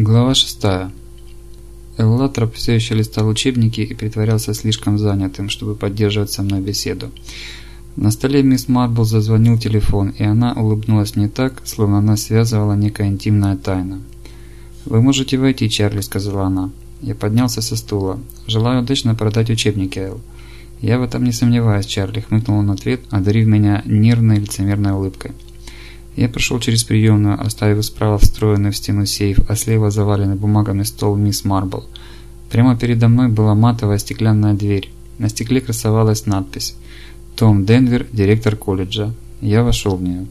Глава 6. Эллатроп все еще листал учебники и притворялся слишком занятым, чтобы поддерживать со мной беседу. На столе мисс Марбл зазвонил телефон, и она улыбнулась мне так, словно она связывала некая интимная тайна. «Вы можете войти, Чарли», — сказала она. Я поднялся со стула. «Желаю удачно продать учебники, Эл». «Я в этом не сомневаюсь, Чарли», — хмыкнул он ответ, одарив меня нервной лицемерной улыбкой. Я прошел через приемную, оставив справа встроенный в стену сейф, а слева заваленный бумагами стол мисс Марбл. Прямо передо мной была матовая стеклянная дверь. На стекле красовалась надпись «Том Денвер, директор колледжа». Я вошел в нее.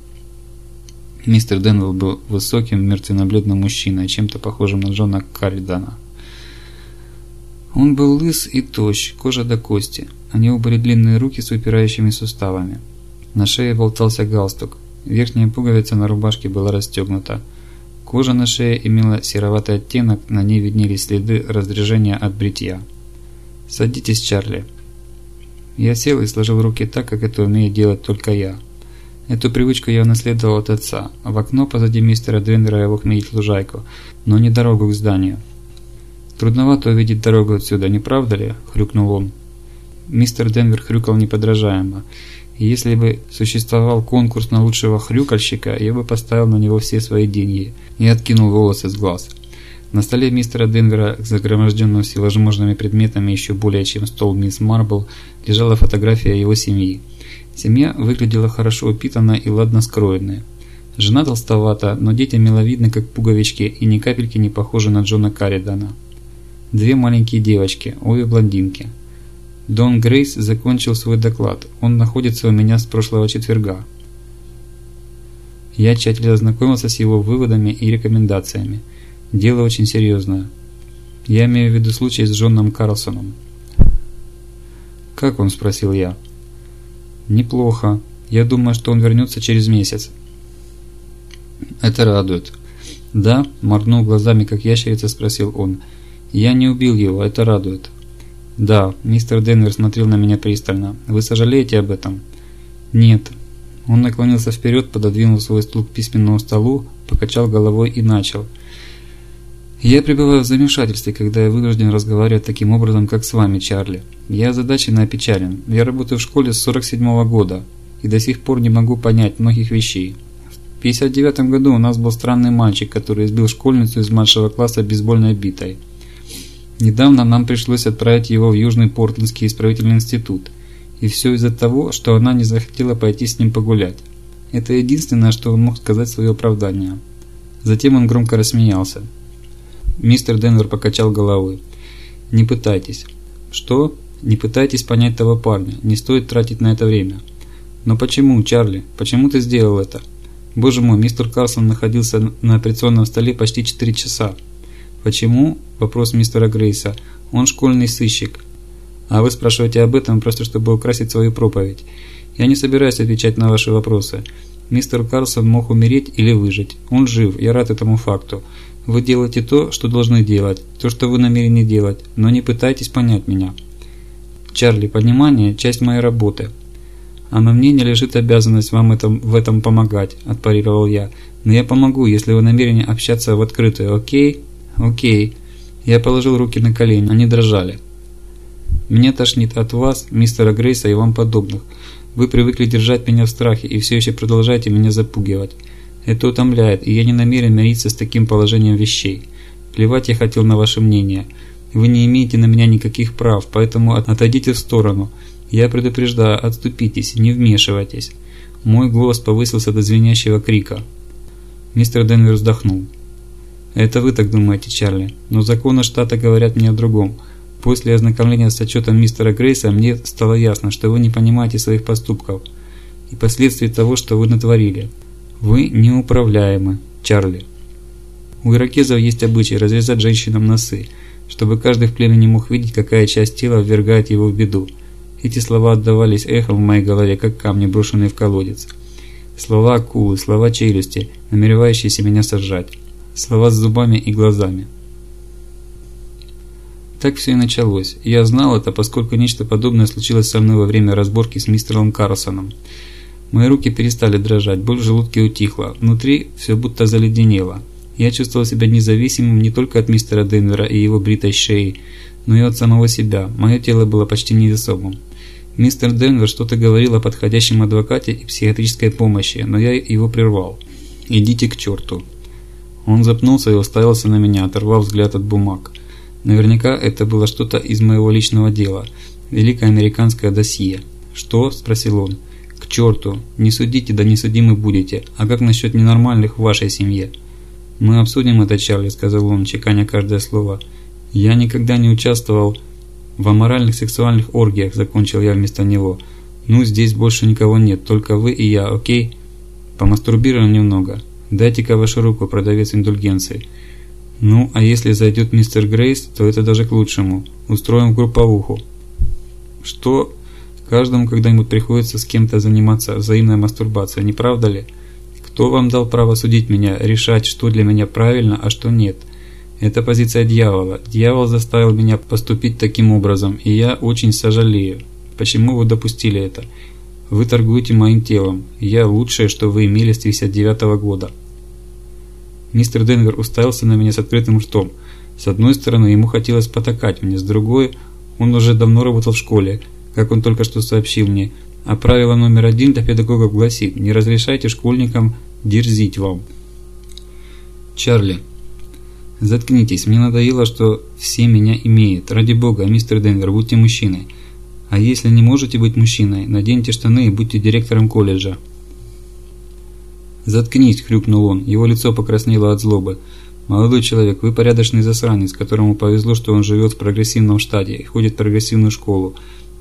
Мистер Денвер был высоким, мертвенно-бледным мужчиной, чем-то похожим на Джона Карридана. Он был лыс и тощ, кожа до кости. У него были длинные руки с выпирающими суставами. На шее болтался галстук. Верхняя пуговица на рубашке была расстегнута. Кожа на шее имела сероватый оттенок, на ней виднелись следы раздражения от бритья. «Садитесь, Чарли». Я сел и сложил руки так, как это умею делать только я. Эту привычку я унаследовал от отца. В окно позади мистера Двендера я мог видеть лужайку, но не дорогу к зданию. «Трудновато увидеть дорогу отсюда, не правда ли?» – хрюкнул он. Мистер Денвер хрюкал неподражаемо. Если бы существовал конкурс на лучшего хрюкальщика, я бы поставил на него все свои деньги и откинул волосы с глаз. На столе мистера Денвера, загроможденного всевозможными предметами еще более чем стол мисс Марбл, лежала фотография его семьи. Семья выглядела хорошо упитанно и ладно скроенная. Жена толстовата, но дети миловидны, как пуговички, и ни капельки не похожи на Джона Карридана. Две маленькие девочки, обе блондинки. Дон Грейс закончил свой доклад. Он находится у меня с прошлого четверга. Я тщательно ознакомился с его выводами и рекомендациями. Дело очень серьезное. Я имею в виду случай с Джоном Карлсоном. «Как он?» – спросил я. «Неплохо. Я думаю, что он вернется через месяц». «Это радует». «Да?» – моргнул глазами, как ящерица, спросил он. «Я не убил его, это радует». «Да», – мистер Денвер смотрел на меня пристально. «Вы сожалеете об этом?» «Нет». Он наклонился вперед, пододвинул свой стул к письменному столу, покачал головой и начал. «Я пребываю в замешательстве, когда я вынужден разговаривать таким образом, как с вами, Чарли. Я озадачен и опечален. Я работаю в школе с 47 -го года и до сих пор не могу понять многих вещей. В 59 году у нас был странный мальчик, который избил школьницу из младшего класса бейсбольной битой. Недавно нам пришлось отправить его в Южный Портландский исправительный институт. И все из-за того, что она не захотела пойти с ним погулять. Это единственное, что он мог сказать свое оправдание. Затем он громко рассмеялся. Мистер Денвер покачал головой. «Не пытайтесь». «Что?» «Не пытайтесь понять того парня. Не стоит тратить на это время». «Но почему, Чарли? Почему ты сделал это?» «Боже мой, мистер Карлсон находился на операционном столе почти 4 часа. «Почему?» – вопрос мистера Грейса. «Он школьный сыщик». «А вы спрашиваете об этом просто чтобы украсить свою проповедь. Я не собираюсь отвечать на ваши вопросы. Мистер Карлсон мог умереть или выжить. Он жив, я рад этому факту. Вы делаете то, что должны делать, то, что вы намерены делать, но не пытайтесь понять меня. Чарли, понимание – часть моей работы. А на мне не лежит обязанность вам этом, в этом помогать, отпарировал я. Но я помогу, если вы намерены общаться в открытую, окей? «Окей». Я положил руки на колени, они дрожали. «Меня тошнит от вас, мистера Грейса и вам подобных. Вы привыкли держать меня в страхе и все еще продолжаете меня запугивать. Это утомляет, и я не намерен мириться с таким положением вещей. Плевать я хотел на ваше мнение. Вы не имеете на меня никаких прав, поэтому отойдите в сторону. Я предупреждаю, отступитесь, не вмешивайтесь». Мой голос повысился до звенящего крика. Мистер Денвер вздохнул. Это вы так думаете, Чарли. Но законы штата говорят мне о другом. После ознакомления с отчетом мистера Грейса мне стало ясно, что вы не понимаете своих поступков и последствий того, что вы натворили. Вы неуправляемы, Чарли. У иракезов есть обычай разрезать женщинам носы, чтобы каждый в племени мог видеть, какая часть тела ввергает его в беду. Эти слова отдавались эхом в моей голове, как камни, брошенные в колодец. Слова акулы, слова челюсти, намеревающиеся меня сожрать слова с зубами и глазами. Так все и началось. Я знал это, поскольку нечто подобное случилось со мной во время разборки с мистером Карлсоном. Мои руки перестали дрожать, боль в желудке утихла, внутри все будто заледенело. Я чувствовал себя независимым не только от мистера Денвера и его бритой шеи, но и от самого себя. Мое тело было почти невесомым. Мистер Денвер что-то говорил о подходящем адвокате и психиатрической помощи, но я его прервал. «Идите к черту». Он запнулся и уставился на меня, оторвав взгляд от бумаг. Наверняка это было что-то из моего личного дела. Великое американское досье. «Что?» – спросил он. «К черту! Не судите, да не судимы будете. А как насчет ненормальных в вашей семье?» «Мы обсудим это, Чарли», – сказал он, чеканя каждое слово. «Я никогда не участвовал в аморальных сексуальных оргиях», – закончил я вместо него. «Ну, здесь больше никого нет, только вы и я, окей?» «Помастурбируем немного. Дайте-ка вашу руку, продавец индульгенции». «Ну, а если зайдет мистер Грейс, то это даже к лучшему. Устроим групповуху». «Что?» Каждому когда-нибудь приходится с кем-то заниматься взаимной мастурбацией, не правда ли? Кто вам дал право судить меня, решать, что для меня правильно, а что нет? Это позиция дьявола. Дьявол заставил меня поступить таким образом, и я очень сожалею. Почему вы допустили это? Вы торгуете моим телом. Я лучшее, что вы имели с 59 -го года. Мистер Денвер уставился на меня с открытым ртом. С одной стороны, ему хотелось потакать мне, с другой, он уже давно работал в школе, как он только что сообщил мне, а правило номер один для педагогов гласит «Не разрешайте школьникам дерзить вам». Чарли, заткнитесь, мне надоело, что все меня имеют. Ради бога, мистер Денвер, будьте мужчиной. А если не можете быть мужчиной, наденьте штаны и будьте директором колледжа. «Заткнись!» – хрюкнул он. Его лицо покраснело от злобы. «Молодой человек, вы порядочный засранец, которому повезло, что он живет в прогрессивном штате и ходит в прогрессивную школу.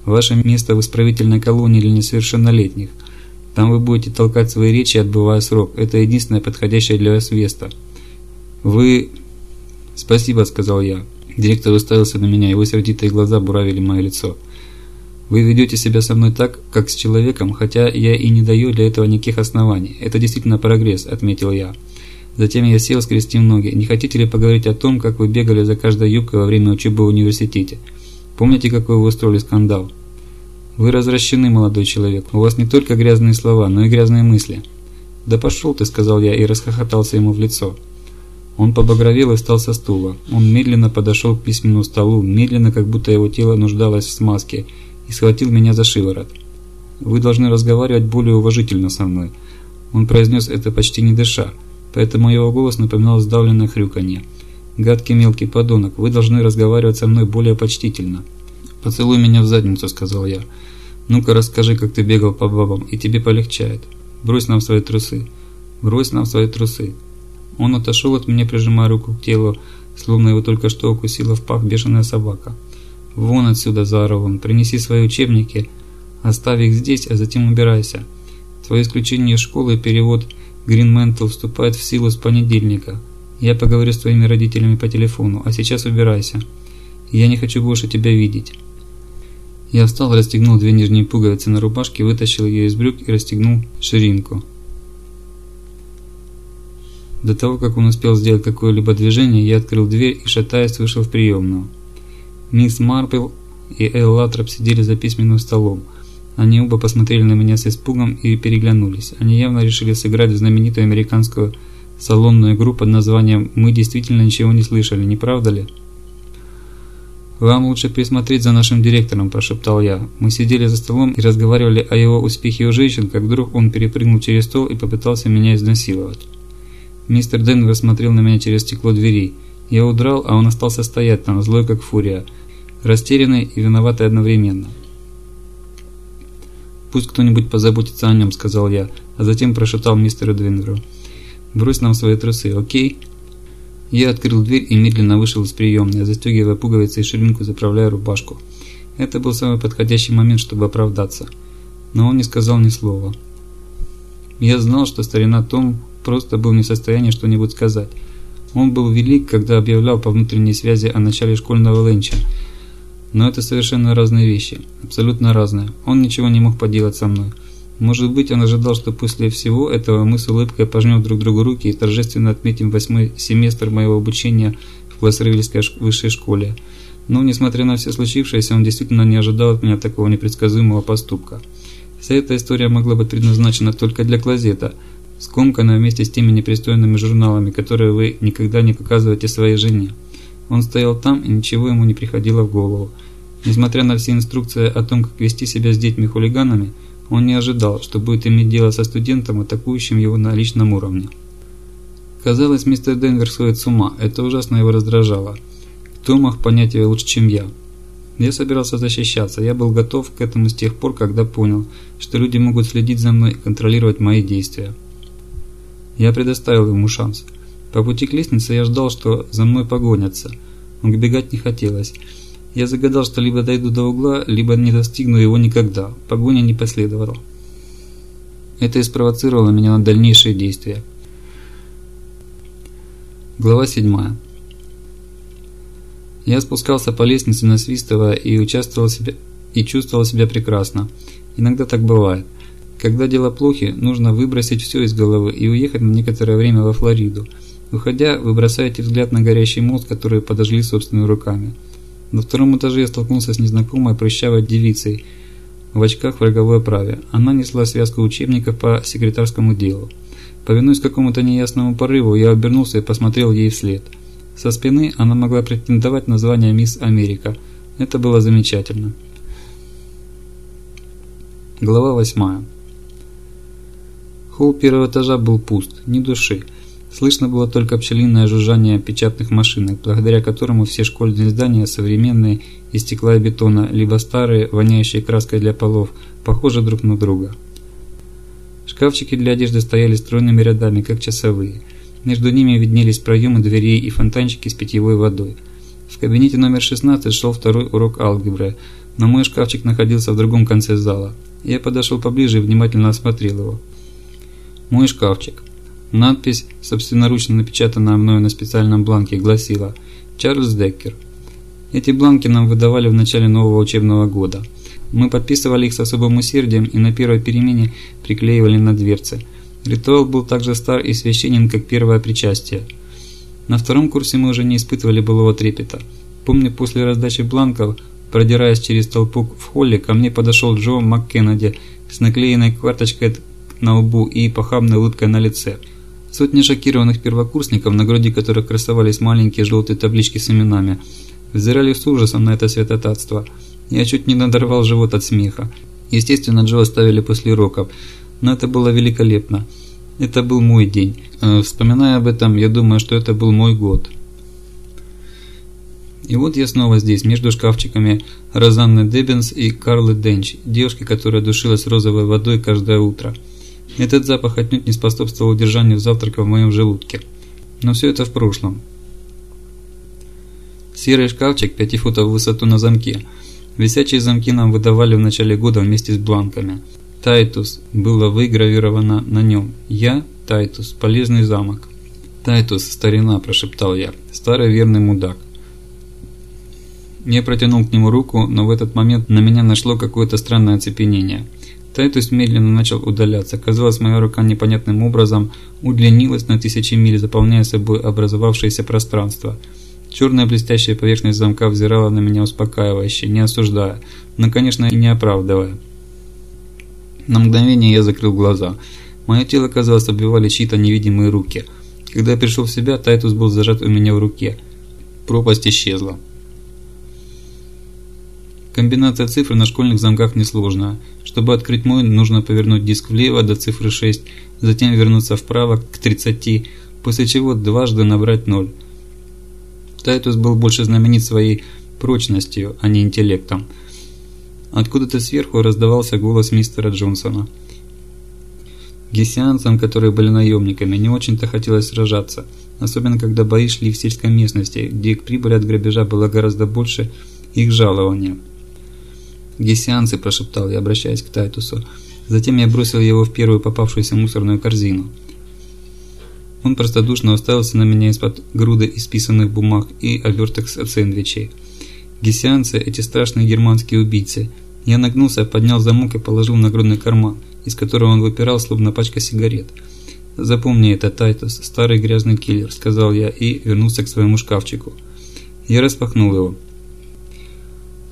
Ваше место в исправительной колонии для несовершеннолетних. Там вы будете толкать свои речи, отбывая срок. Это единственное подходящее для вас место. Вы... Спасибо, сказал я. Директор уставился на меня, его сердитые глаза буравили мое лицо. Вы ведете себя со мной так, как с человеком, хотя я и не даю для этого никаких оснований. Это действительно прогресс, отметил я. Затем я сел, скрестив ноги. Не хотите ли поговорить о том, как вы бегали за каждой юбкой во время учебы в университете? Помните, какой вы устроили скандал? Вы развращены, молодой человек. У вас не только грязные слова, но и грязные мысли. Да пошел ты, сказал я и расхохотался ему в лицо. Он побагровел и встал со стула. Он медленно подошел к письменному столу, медленно, как будто его тело нуждалось в смазке, и схватил меня за шиворот. «Вы должны разговаривать более уважительно со мной». Он произнес это почти не дыша, поэтому его голос напоминал сдавленное хрюканье. «Гадкий мелкий подонок, вы должны разговаривать со мной более почтительно». «Поцелуй меня в задницу», — сказал я. «Ну-ка расскажи, как ты бегал по бабам, и тебе полегчает. Брось нам свои трусы. Брось нам свои трусы». Он отошел от меня, прижимая руку к телу, словно его только что укусила в пах бешеная собака. «Вон отсюда!» – заорал. «Принеси свои учебники, оставь их здесь, а затем убирайся. Твое исключение из школы и перевод Гринментл вступает в силу с понедельника. Я поговорю с твоими родителями по телефону, а сейчас убирайся. Я не хочу больше тебя видеть». Я встал, расстегнул две нижние пуговицы на рубашке, вытащил ее из брюк и расстегнул ширинку. До того, как он успел сделать какое-либо движение, я открыл дверь и, шатаясь, вышел в приемную. Мисс Марпл и Эл Латроп сидели за письменным столом. Они оба посмотрели на меня с испугом и переглянулись. Они явно решили сыграть в знаменитую американскую салонную игру под названием «Мы действительно ничего не слышали, не правда ли?» «Вам лучше присмотреть за нашим директором», – прошептал я. Мы сидели за столом и разговаривали о его успехе у женщин, как вдруг он перепрыгнул через стол и попытался меня изнасиловать. Мистер Денвер смотрел на меня через стекло двери. Я удрал, а он остался стоять там, злой как фурия, растерянный и виноватый одновременно. «Пусть кто-нибудь позаботится о нем», – сказал я, а затем прошептал мистеру Денверу. «Брось нам свои трусы, окей?» Я открыл дверь и медленно вышел из приемной, застегивая пуговицы и ширинку заправляя рубашку. Это был самый подходящий момент, чтобы оправдаться. Но он не сказал ни слова. Я знал, что старина Том просто был не в состоянии что-нибудь сказать. Он был велик, когда объявлял по внутренней связи о начале школьного ленча. Но это совершенно разные вещи. Абсолютно разные. Он ничего не мог поделать со мной. Может быть, он ожидал, что после всего этого мы с улыбкой пожмем друг другу руки и торжественно отметим восьмой семестр моего обучения в Классревельской высшей школе. Но, несмотря на все случившееся, он действительно не ожидал от меня такого непредсказуемого поступка. Вся эта история могла быть предназначена только для Клозета, скомканная вместе с теми непристойными журналами, которые вы никогда не показываете своей жене. Он стоял там, и ничего ему не приходило в голову. Несмотря на все инструкции о том, как вести себя с детьми-хулиганами, он не ожидал, что будет иметь дело со студентом, атакующим его на личном уровне. Казалось, мистер Денвер сходит с ума, это ужасно его раздражало. Кто мог понять его лучше, чем я? Я собирался защищаться, я был готов к этому с тех пор, когда понял, что люди могут следить за мной и контролировать мои действия. Я предоставил ему шанс. По пути к лестнице я ждал, что за мной погонятся. Убегать не хотелось. Я загадал, что либо дойду до угла, либо не достигну его никогда. Погоня не последовала. Это и спровоцировало меня на дальнейшие действия. Глава 7. Я спускался по лестнице, насвистывая и участвовал себя и чувствовал себя прекрасно. Иногда так бывает. Когда дела плохи, нужно выбросить все из головы и уехать на некоторое время во Флориду. Уходя, вы бросаете взгляд на горящий мост, который подожгли собственными руками. На втором этаже я столкнулся с незнакомой прыщавой девицей в очках в роговой оправе. Она несла связку учебников по секретарскому делу. Повинуясь какому-то неясному порыву, я обернулся и посмотрел ей вслед. Со спины она могла претендовать на звание «Мисс Америка». Это было замечательно. Глава 8. Холл первого этажа был пуст, ни души. Слышно было только пчелиное жужжание печатных машинок, благодаря которому все школьные здания современные, из стекла и бетона, либо старые, воняющие краской для полов, похожи друг на друга. Шкафчики для одежды стояли стройными рядами, как часовые. Между ними виднелись проемы дверей и фонтанчики с питьевой водой. В кабинете номер 16 шел второй урок алгебры, но мой шкафчик находился в другом конце зала. Я подошел поближе и внимательно осмотрел его. Мой шкафчик. Надпись, собственноручно напечатанная мною на специальном бланке, гласила «Чарльз Деккер». Эти бланки нам выдавали в начале нового учебного года. Мы подписывали их с особым усердием и на первой перемене приклеивали на дверцы. Ритуал был так же стар и священен, как первое причастие. На втором курсе мы уже не испытывали былого трепета. Помню, после раздачи бланков, продираясь через толпу в холле, ко мне подошел Джо МакКеннеди с наклеенной карточкой на лбу и похабной улыбкой на лице. Сотни шокированных первокурсников, на груди которых красовались маленькие желтые таблички с именами, взирали с ужасом на это святотатство. Я чуть не надорвал живот от смеха. Естественно, Джо оставили после уроков, но это было великолепно. Это был мой день. Э, вспоминая об этом, я думаю, что это был мой год. И вот я снова здесь, между шкафчиками Розанны Деббинс и Карлы Денч, девушки, которая душилась розовой водой каждое утро. Этот запах отнюдь не способствовал удержанию завтрака в моем желудке. Но все это в прошлом. Серый шкафчик 5 футов в высоту на замке. Висячие замки нам выдавали в начале года вместе с бланками. Тайтус было выгравировано на нем. Я, Тайтус, полезный замок. Тайтус, старина, прошептал я. Старый верный мудак. Я протянул к нему руку, но в этот момент на меня нашло какое-то странное оцепенение. Тайтус медленно начал удаляться. Казалось, моя рука непонятным образом удлинилась на тысячи миль, заполняя собой образовавшееся пространство. Черная блестящая поверхность замка взирала на меня успокаивающе, не осуждая, но, конечно, и не оправдывая. На мгновение я закрыл глаза. Мое тело, казалось, обвивали чьи-то невидимые руки. Когда я пришел в себя, Тайтус был зажат у меня в руке. Пропасть исчезла. Комбинация цифр на школьных замках несложная. Чтобы открыть мой, нужно повернуть диск влево до цифры 6, затем вернуться вправо к 30, после чего дважды набрать 0. Тайтус был больше знаменит своей прочностью, а не интеллектом. Откуда-то сверху раздавался голос мистера Джонсона. Гессианцам, которые были наемниками, не очень-то хотелось сражаться, особенно когда бои шли в сельской местности, где их прибыль от грабежа была гораздо больше их жалования. «Гессианцы», – прошептал я, обращаясь к Тайтусу. Затем я бросил его в первую попавшуюся мусорную корзину. Он простодушно уставился на меня из-под груды исписанных бумаг и оберток сэндвичей. Гессианцы – эти страшные германские убийцы. Я нагнулся, поднял замок и положил в нагрудный карман, из которого он выпирал, словно пачка сигарет. «Запомни это, Тайтус, старый грязный киллер», – сказал я и вернулся к своему шкафчику. Я распахнул его.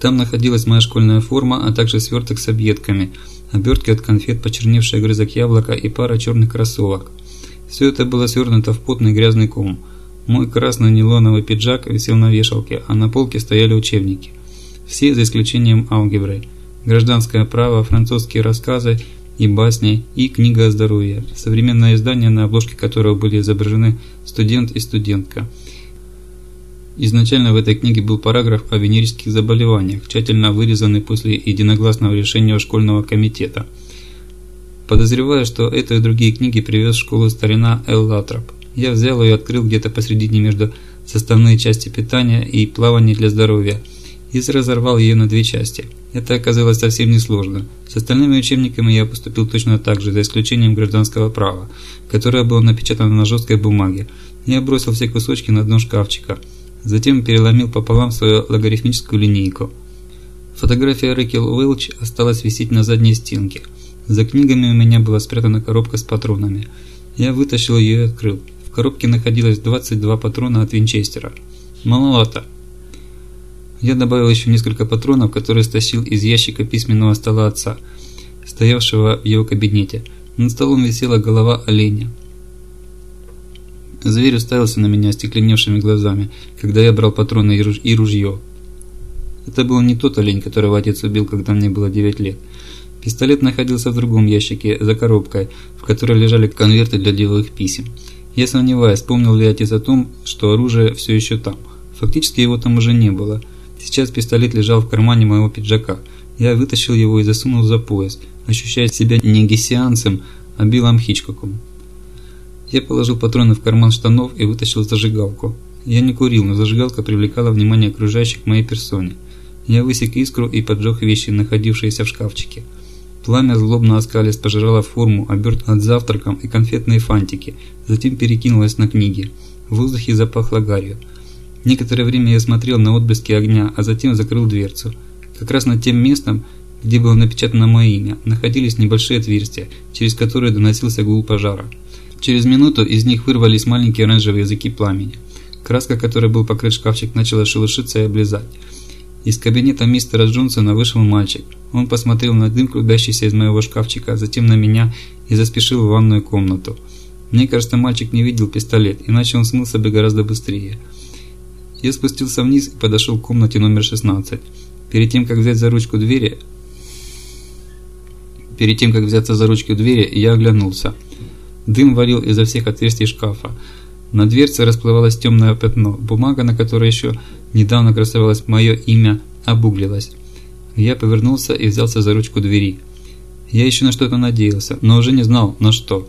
Там находилась моя школьная форма, а также сверток с объедками, обертки от конфет, почерневший огрызок яблока и пара черных кроссовок. Все это было свернуто в потный грязный ком. Мой красный нейлоновый пиджак висел на вешалке, а на полке стояли учебники. Все за исключением алгебры. Гражданское право, французские рассказы и басни, и книга о здоровье. Современное издание, на обложке которого были изображены студент и студентка. Изначально в этой книге был параграф о венерических заболеваниях, тщательно вырезанный после единогласного решения школьного комитета. Подозревая, что это и другие книги привез в школу старина Эл Латроп. Я взял ее и открыл где-то посредине между составные части питания и плавания для здоровья и разорвал ее на две части. Это оказалось совсем несложно. С остальными учебниками я поступил точно так же, за исключением гражданского права, которое было напечатано на жесткой бумаге. Я бросил все кусочки на дно шкафчика – Затем переломил пополам свою логарифмическую линейку. Фотография Рэкел Уэлч осталась висеть на задней стенке. За книгами у меня была спрятана коробка с патронами. Я вытащил ее и открыл. В коробке находилось 22 патрона от Винчестера. Маловато. Я добавил еще несколько патронов, которые стащил из ящика письменного стола отца, стоявшего в его кабинете. Над столом висела голова оленя. Зверь уставился на меня остекленевшими глазами, когда я брал патроны и ружье. Это был не тот олень, которого отец убил, когда мне было 9 лет. Пистолет находился в другом ящике, за коробкой, в которой лежали конверты для деловых писем. Я сомневаюсь, вспомнил ли отец о том, что оружие все еще там. Фактически его там уже не было. Сейчас пистолет лежал в кармане моего пиджака. Я вытащил его и засунул за пояс, ощущая себя не гессианцем, а Биллом Хичкоком. Я положил патроны в карман штанов и вытащил зажигалку. Я не курил, но зажигалка привлекала внимание окружающих к моей персоне. Я высек искру и поджег вещи, находившиеся в шкафчике. Пламя злобно оскались, пожирало форму, обертку от завтраком и конфетные фантики, затем перекинулось на книги. В воздухе запахло гарью. Некоторое время я смотрел на отблески огня, а затем закрыл дверцу. Как раз над тем местом, где было напечатано мое имя, находились небольшие отверстия, через которые доносился гул пожара. Через минуту из них вырвались маленькие оранжевые языки пламени. Краска, которой был покрыт шкафчик, начала шелушиться и облизать. Из кабинета мистера Джонсона вышел мальчик. Он посмотрел на дым, клубящийся из моего шкафчика, а затем на меня и заспешил в ванную комнату. Мне кажется, мальчик не видел пистолет, иначе он смылся бы гораздо быстрее. Я спустился вниз и подошел к комнате номер 16. Перед тем, как взять за ручку двери, перед тем, как взяться за ручку двери, я оглянулся. Дым варил изо всех отверстий шкафа. На дверце расплывалось темное пятно. Бумага, на которой еще недавно красовалось мое имя, обуглилась. Я повернулся и взялся за ручку двери. Я еще на что-то надеялся, но уже не знал, на что.